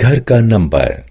घर का नंबर।